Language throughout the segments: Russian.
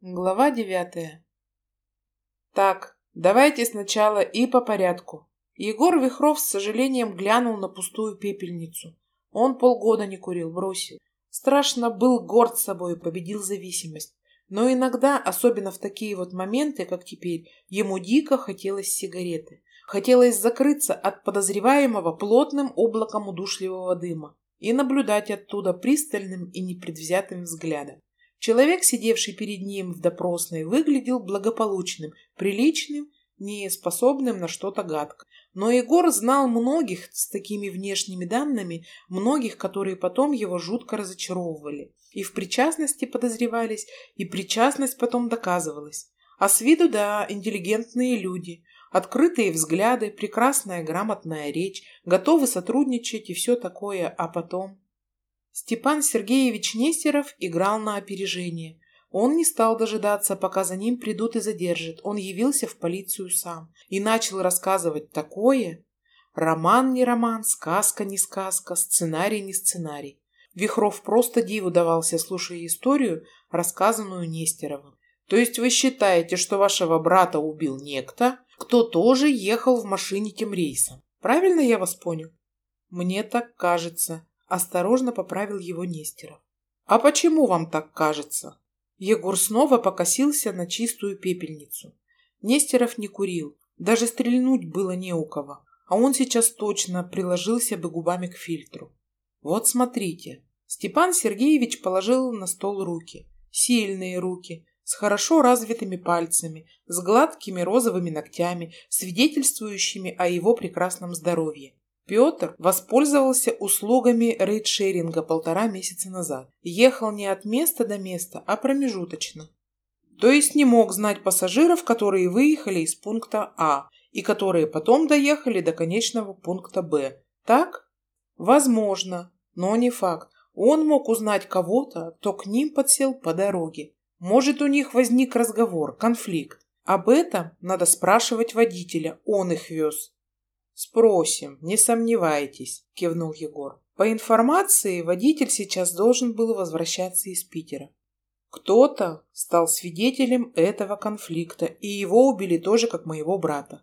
Глава девятая. Так, давайте сначала и по порядку. Егор Вихров с сожалением глянул на пустую пепельницу. Он полгода не курил, бросил. Страшно был горд собой, победил зависимость. Но иногда, особенно в такие вот моменты, как теперь, ему дико хотелось сигареты. Хотелось закрыться от подозреваемого плотным облаком удушливого дыма и наблюдать оттуда пристальным и непредвзятым взглядом. Человек, сидевший перед ним в допросной, выглядел благополучным, приличным, не способным на что-то гадко. Но Егор знал многих с такими внешними данными, многих, которые потом его жутко разочаровывали. И в причастности подозревались, и причастность потом доказывалась. А с виду, да, интеллигентные люди, открытые взгляды, прекрасная грамотная речь, готовы сотрудничать и все такое, а потом... Степан Сергеевич Нестеров играл на опережение. Он не стал дожидаться, пока за ним придут и задержат. Он явился в полицию сам и начал рассказывать такое. Роман не роман, сказка не сказка, сценарий не сценарий. Вихров просто диву давался, слушая историю, рассказанную Нестеровым. То есть вы считаете, что вашего брата убил некто, кто тоже ехал в машине тем рейсом? Правильно я вас понял? Мне так кажется, Осторожно поправил его Нестеров. «А почему вам так кажется?» Егор снова покосился на чистую пепельницу. Нестеров не курил, даже стрельнуть было не у кого, а он сейчас точно приложился бы губами к фильтру. «Вот смотрите». Степан Сергеевич положил на стол руки. Сильные руки, с хорошо развитыми пальцами, с гладкими розовыми ногтями, свидетельствующими о его прекрасном здоровье. Петр воспользовался услугами рейдшеринга полтора месяца назад. Ехал не от места до места, а промежуточно. То есть не мог знать пассажиров, которые выехали из пункта А и которые потом доехали до конечного пункта Б. Так? Возможно, но не факт. Он мог узнать кого-то, кто к ним подсел по дороге. Может, у них возник разговор, конфликт. Об этом надо спрашивать водителя, он их вез. «Спросим, не сомневайтесь», – кивнул Егор. По информации, водитель сейчас должен был возвращаться из Питера. Кто-то стал свидетелем этого конфликта, и его убили тоже, как моего брата.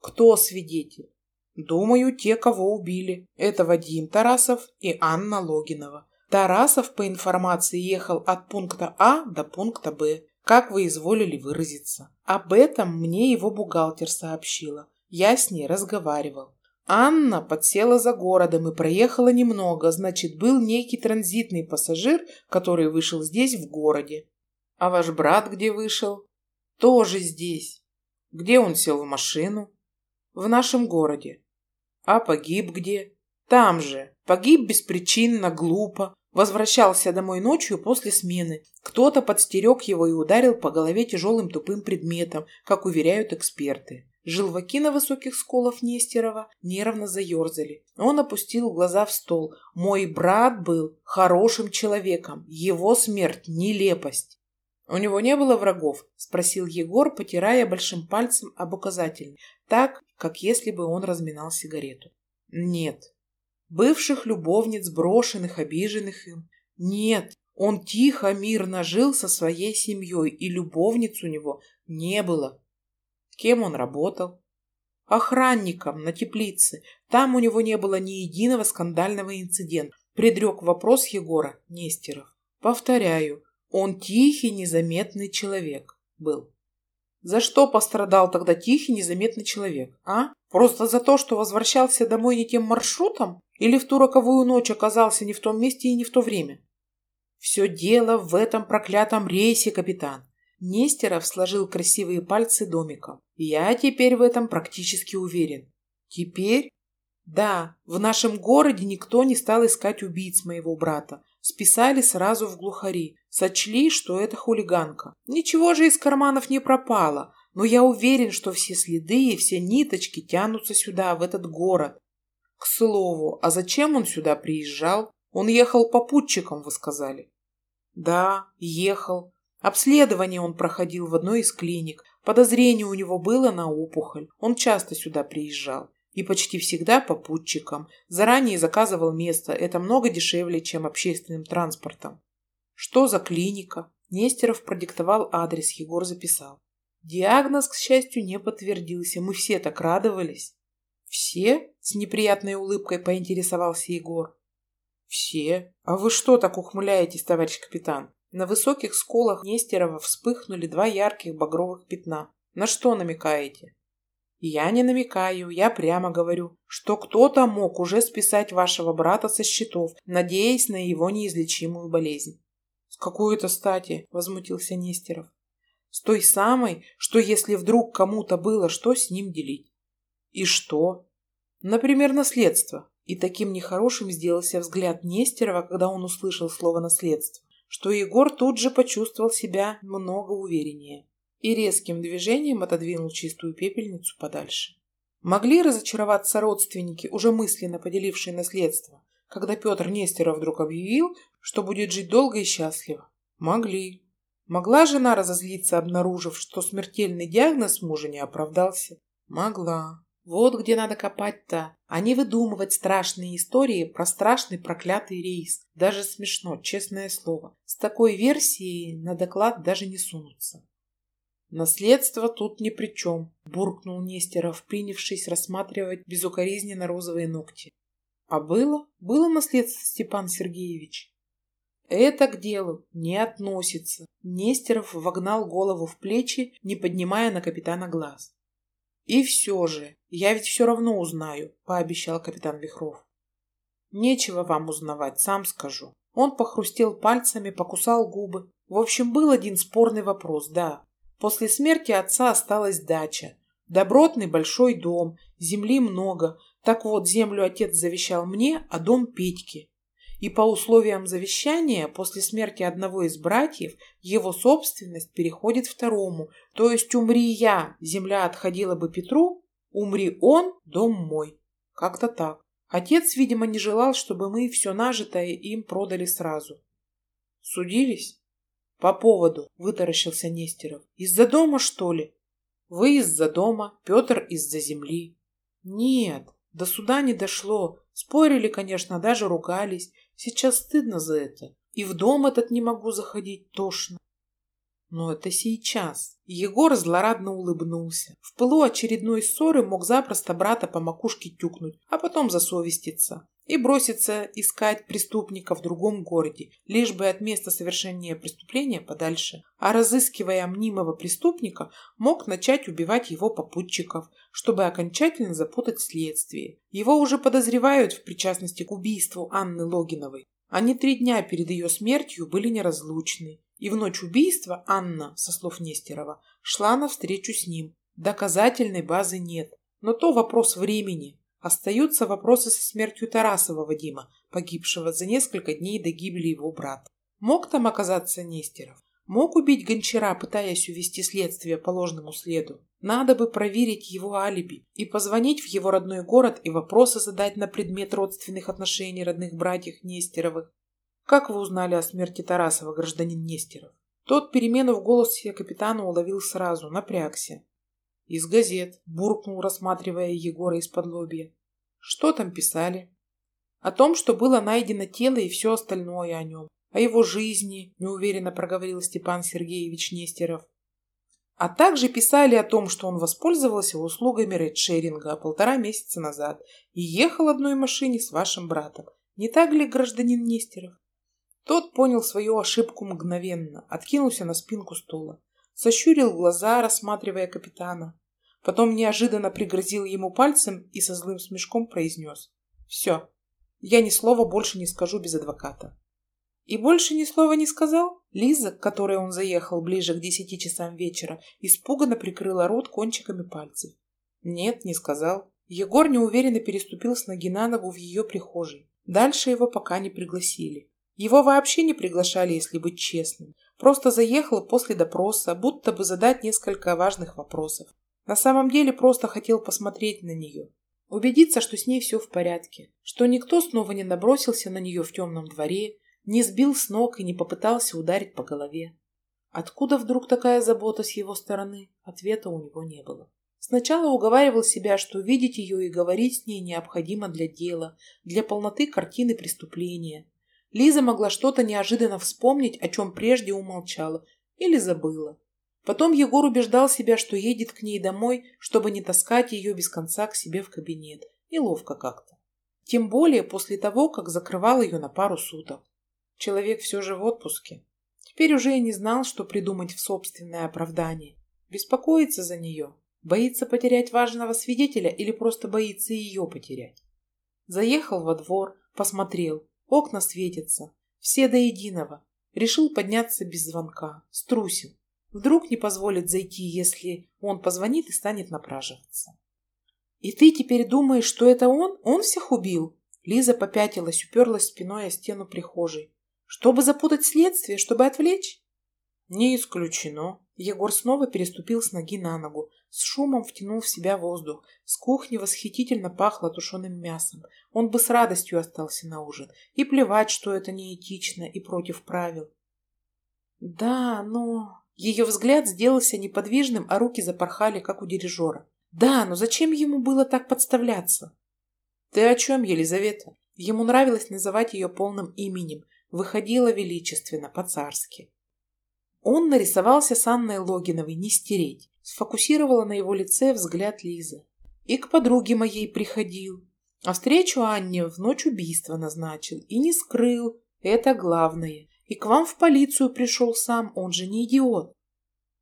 Кто свидетель? Думаю, те, кого убили. Это Вадим Тарасов и Анна Логинова. Тарасов, по информации, ехал от пункта А до пункта Б, как вы изволили выразиться. Об этом мне его бухгалтер сообщила. Я с ней разговаривал. Анна подсела за городом и проехала немного, значит, был некий транзитный пассажир, который вышел здесь, в городе. А ваш брат где вышел? Тоже здесь. Где он сел в машину? В нашем городе. А погиб где? Там же. Погиб беспричинно, глупо. Возвращался домой ночью после смены. Кто-то подстерег его и ударил по голове тяжелым тупым предметом, как уверяют эксперты. Желваки на высоких сколах Нестерова нервно заерзали. Он опустил глаза в стол. «Мой брат был хорошим человеком. Его смерть – нелепость». «У него не было врагов?» – спросил Егор, потирая большим пальцем об указательный, так, как если бы он разминал сигарету. «Нет». «Бывших любовниц, брошенных, обиженных им?» «Нет». Он тихо, мирно жил со своей семьей, и любовниц у него не было. Кем он работал? Охранником на теплице. Там у него не было ни единого скандального инцидента. Предрек вопрос Егора Нестеров. Повторяю, он тихий, незаметный человек был. За что пострадал тогда тихий, незаметный человек, а? Просто за то, что возвращался домой не тем маршрутом? Или в ту роковую ночь оказался не в том месте и не в то время? Все дело в этом проклятом рейсе, капитан. Нестеров сложил красивые пальцы домиком. Я теперь в этом практически уверен. Теперь? Да, в нашем городе никто не стал искать убийц моего брата. Списали сразу в глухари. Сочли, что это хулиганка. Ничего же из карманов не пропало. Но я уверен, что все следы и все ниточки тянутся сюда, в этот город. К слову, а зачем он сюда приезжал? Он ехал попутчиком, вы сказали. Да, ехал. Обследование он проходил в одной из клиник. Подозрение у него было на опухоль. Он часто сюда приезжал. И почти всегда попутчиком. Заранее заказывал место. Это много дешевле, чем общественным транспортом. Что за клиника? Нестеров продиктовал адрес, Егор записал. Диагноз, к счастью, не подтвердился. Мы все так радовались. «Все?» — с неприятной улыбкой поинтересовался Егор. «Все? А вы что так ухмыляетесь, товарищ капитан?» На высоких сколах Нестерова вспыхнули два ярких багровых пятна. На что намекаете? Я не намекаю, я прямо говорю, что кто-то мог уже списать вашего брата со счетов, надеясь на его неизлечимую болезнь. С какой это стати? Возмутился Нестеров. С той самой, что если вдруг кому-то было что с ним делить. И что? Например, наследство. И таким нехорошим сделался взгляд Нестерова, когда он услышал слово «наследство», что Егор тут же почувствовал себя много увереннее и резким движением отодвинул чистую пепельницу подальше. Могли разочароваться родственники, уже мысленно поделившие наследство, когда Петр Нестеров вдруг объявил, что будет жить долго и счастливо? Могли. Могла жена разозлиться, обнаружив, что смертельный диагноз мужа не оправдался? Могла. Вот где надо копать-то, а не выдумывать страшные истории про страшный проклятый рейс. Даже смешно, честное слово. С такой версией на доклад даже не сунутся. «Наследство тут ни при чем», — буркнул Нестеров, принявшись рассматривать безукоризненно розовые ногти. «А было? Было наследство, Степан Сергеевич?» «Это к делу не относится». Нестеров вогнал голову в плечи, не поднимая на капитана глаз. «И все же, я ведь все равно узнаю», — пообещал капитан Вихров. «Нечего вам узнавать, сам скажу». Он похрустел пальцами, покусал губы. В общем, был один спорный вопрос, да. После смерти отца осталась дача. Добротный большой дом, земли много. Так вот, землю отец завещал мне, а дом Петьке. И по условиям завещания, после смерти одного из братьев, его собственность переходит второму. То есть умри я, земля отходила бы Петру, умри он, дом мой. Как-то так. Отец, видимо, не желал, чтобы мы все нажитое им продали сразу. Судились? По поводу, вытаращился Нестеров. Из-за дома, что ли? Вы из-за дома, Петр из-за земли. Нет, до суда не дошло. Спорили, конечно, даже ругались. Сейчас стыдно за это. И в дом этот не могу заходить, тошно. Но это сейчас. Егор злорадно улыбнулся. В пылу очередной ссоры мог запросто брата по макушке тюкнуть, а потом засовеститься и броситься искать преступника в другом городе, лишь бы от места совершения преступления подальше. А разыскивая мнимого преступника, мог начать убивать его попутчиков, чтобы окончательно запутать следствие. Его уже подозревают в причастности к убийству Анны Логиновой. Они три дня перед ее смертью были неразлучны. И в ночь убийства Анна, со слов Нестерова, шла навстречу с ним. Доказательной базы нет. Но то вопрос времени. Остаются вопросы со смертью Тарасова Вадима, погибшего за несколько дней до гибели его брата. Мог там оказаться Нестеров? Мог убить Гончара, пытаясь увести следствие по ложному следу? Надо бы проверить его алиби и позвонить в его родной город и вопросы задать на предмет родственных отношений родных братьев Нестеровых. Как вы узнали о смерти Тарасова, гражданин Нестеров? Тот перемену в голосе капитана уловил сразу, напрягся. Из газет, буркнул, рассматривая Егора из-под лобья. Что там писали? О том, что было найдено тело и все остальное о нем. О его жизни, неуверенно проговорил Степан Сергеевич Нестеров. А также писали о том, что он воспользовался услугами рейдшеринга полтора месяца назад и ехал одной машине с вашим братом. Не так ли, гражданин Нестеров? Тот понял свою ошибку мгновенно, откинулся на спинку стула сощурил глаза, рассматривая капитана. Потом неожиданно пригрозил ему пальцем и со злым смешком произнес. «Все, я ни слова больше не скажу без адвоката». И больше ни слова не сказал? Лиза, к которой он заехал ближе к десяти часам вечера, испуганно прикрыла рот кончиками пальцев. Нет, не сказал. Егор неуверенно переступил с ноги на ногу в ее прихожей. Дальше его пока не пригласили. Его вообще не приглашали, если быть честным. Просто заехал после допроса, будто бы задать несколько важных вопросов. На самом деле просто хотел посмотреть на нее. Убедиться, что с ней все в порядке. Что никто снова не набросился на нее в темном дворе, не сбил с ног и не попытался ударить по голове. Откуда вдруг такая забота с его стороны? Ответа у него не было. Сначала уговаривал себя, что видеть ее и говорить с ней необходимо для дела, для полноты картины преступления. Лиза могла что-то неожиданно вспомнить, о чем прежде умолчала или забыла. Потом Егор убеждал себя, что едет к ней домой, чтобы не таскать ее без конца к себе в кабинет. Неловко как-то. Тем более после того, как закрывал ее на пару суток. Человек все же в отпуске. Теперь уже и не знал, что придумать в собственное оправдание. Беспокоится за нее. Боится потерять важного свидетеля или просто боится ее потерять. Заехал во двор, посмотрел. Окна светятся. Все до единого. Решил подняться без звонка. Струсил. Вдруг не позволит зайти, если он позвонит и станет напраживаться. «И ты теперь думаешь, что это он? Он всех убил?» Лиза попятилась, уперлась спиной о стену прихожей. «Чтобы запутать следствие, чтобы отвлечь?» «Не исключено». Егор снова переступил с ноги на ногу, с шумом втянул в себя воздух. С кухни восхитительно пахло тушеным мясом. Он бы с радостью остался на ужин. И плевать, что это неэтично и против правил. «Да, но...» Ее взгляд сделался неподвижным, а руки запорхали, как у дирижера. Да, но зачем ему было так подставляться? Ты о чем, Елизавета? Ему нравилось называть ее полным именем. Выходила величественно, по-царски. Он нарисовался с Анной Логиновой, не стереть. Сфокусировала на его лице взгляд Лизы. И к подруге моей приходил. А встречу Анне в ночь убийства назначил. И не скрыл. Это главное. И к вам в полицию пришел сам, он же не идиот.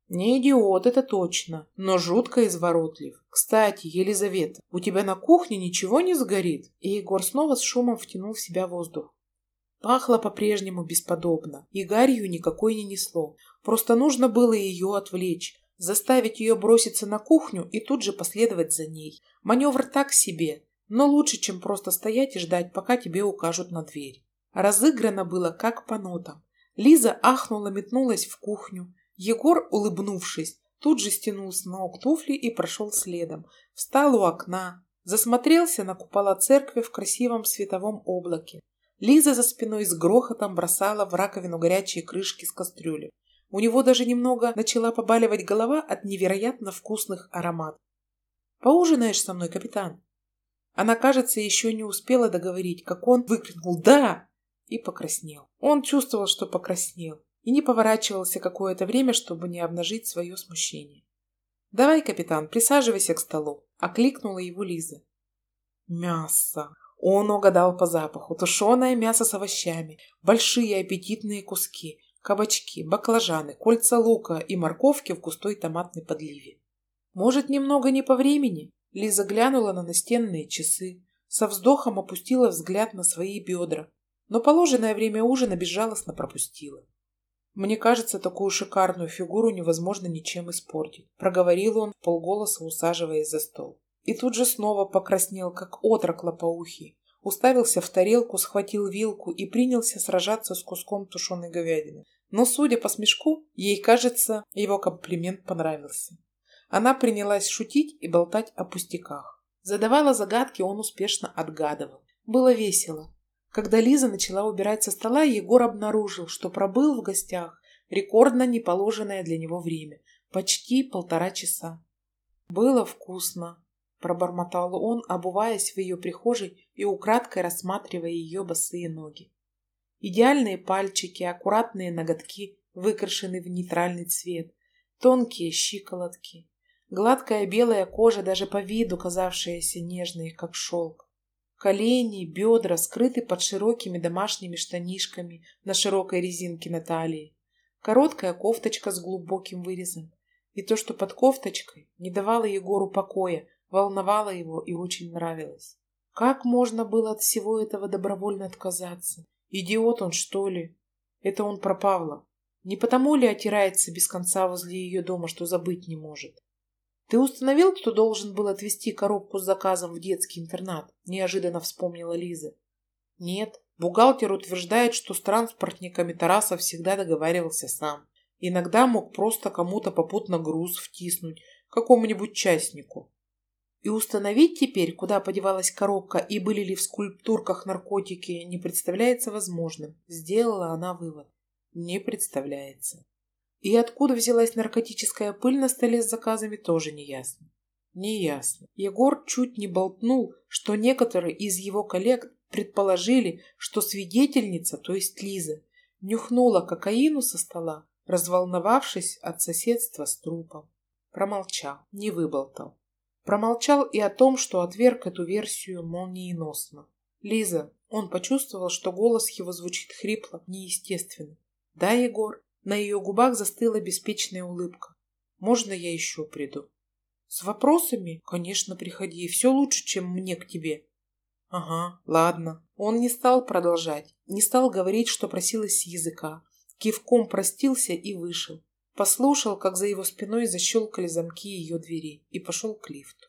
Не идиот, это точно, но жутко изворотлив. Кстати, Елизавета, у тебя на кухне ничего не сгорит? И Егор снова с шумом втянул в себя воздух. Пахло по-прежнему бесподобно, и гарью никакой не несло. Просто нужно было ее отвлечь, заставить ее броситься на кухню и тут же последовать за ней. Маневр так себе, но лучше, чем просто стоять и ждать, пока тебе укажут на дверь. Разыграно было как по нотам. Лиза ахнула, метнулась в кухню. Егор, улыбнувшись, тут же стянул с ног туфли и прошел следом. Встал у окна, засмотрелся на купола церкви в красивом световом облаке. Лиза за спиной с грохотом бросала в раковину горячие крышки с кастрюли. У него даже немного начала побаливать голова от невероятно вкусных ароматов. «Поужинаешь со мной, капитан?» Она, кажется, еще не успела договорить, как он выкрикнул «Да!» и покраснел. Он чувствовал, что покраснел, и не поворачивался какое-то время, чтобы не обнажить свое смущение. «Давай, капитан, присаживайся к столу», — окликнула его Лиза. «Мясо!» Он угадал по запаху. Тушеное мясо с овощами, большие аппетитные куски, кабачки, баклажаны, кольца лука и морковки в густой томатной подливе. «Может, немного не по времени?» Лиза глянула на настенные часы, со вздохом опустила взгляд на свои бедра, но положенное время ужина безжалостно пропустила. «Мне кажется, такую шикарную фигуру невозможно ничем испортить», проговорил он полголоса, усаживаясь за стол. И тут же снова покраснел, как отрок лопоухий. Уставился в тарелку, схватил вилку и принялся сражаться с куском тушеной говядины. Но, судя по смешку, ей, кажется, его комплимент понравился. Она принялась шутить и болтать о пустяках. Задавала загадки, он успешно отгадывал. Было весело. Когда Лиза начала убирать со стола, Егор обнаружил, что пробыл в гостях рекордно неположенное для него время – почти полтора часа. «Было вкусно», – пробормотал он, обуваясь в ее прихожей и украдкой рассматривая ее босые ноги. Идеальные пальчики, аккуратные ноготки, выкрашенные в нейтральный цвет, тонкие щиколотки, гладкая белая кожа, даже по виду казавшаяся нежной, как шелк. Колени, бедра скрыты под широкими домашними штанишками на широкой резинке на талии. Короткая кофточка с глубоким вырезом. И то, что под кофточкой, не давало Егору покоя, волновало его и очень нравилось. Как можно было от всего этого добровольно отказаться? Идиот он, что ли? Это он про Павла. Не потому ли отирается без конца возле ее дома, что забыть не может? «Ты установил, кто должен был отвезти коробку с заказом в детский интернат?» – неожиданно вспомнила Лиза. «Нет. Бухгалтер утверждает, что с транспортниками Тарасов всегда договаривался сам. Иногда мог просто кому-то попутно груз втиснуть, какому-нибудь частнику. И установить теперь, куда подевалась коробка и были ли в скульптурках наркотики, не представляется возможным. Сделала она вывод. Не представляется. И откуда взялась наркотическая пыль на столе с заказами, тоже не ясно. Не ясно. Егор чуть не болтнул, что некоторые из его коллег предположили, что свидетельница, то есть Лиза, нюхнула кокаину со стола, разволновавшись от соседства с трупом. Промолчал, не выболтал. Промолчал и о том, что отверг эту версию молниеносно. «Лиза», он почувствовал, что голос его звучит хрипло, неестественно. «Да, Егор?» На ее губах застыла беспечная улыбка. «Можно я еще приду?» «С вопросами? Конечно, приходи. Все лучше, чем мне к тебе». «Ага, ладно». Он не стал продолжать, не стал говорить, что просилось языка. Кивком простился и вышел. Послушал, как за его спиной защелкали замки ее двери и пошел к лифту.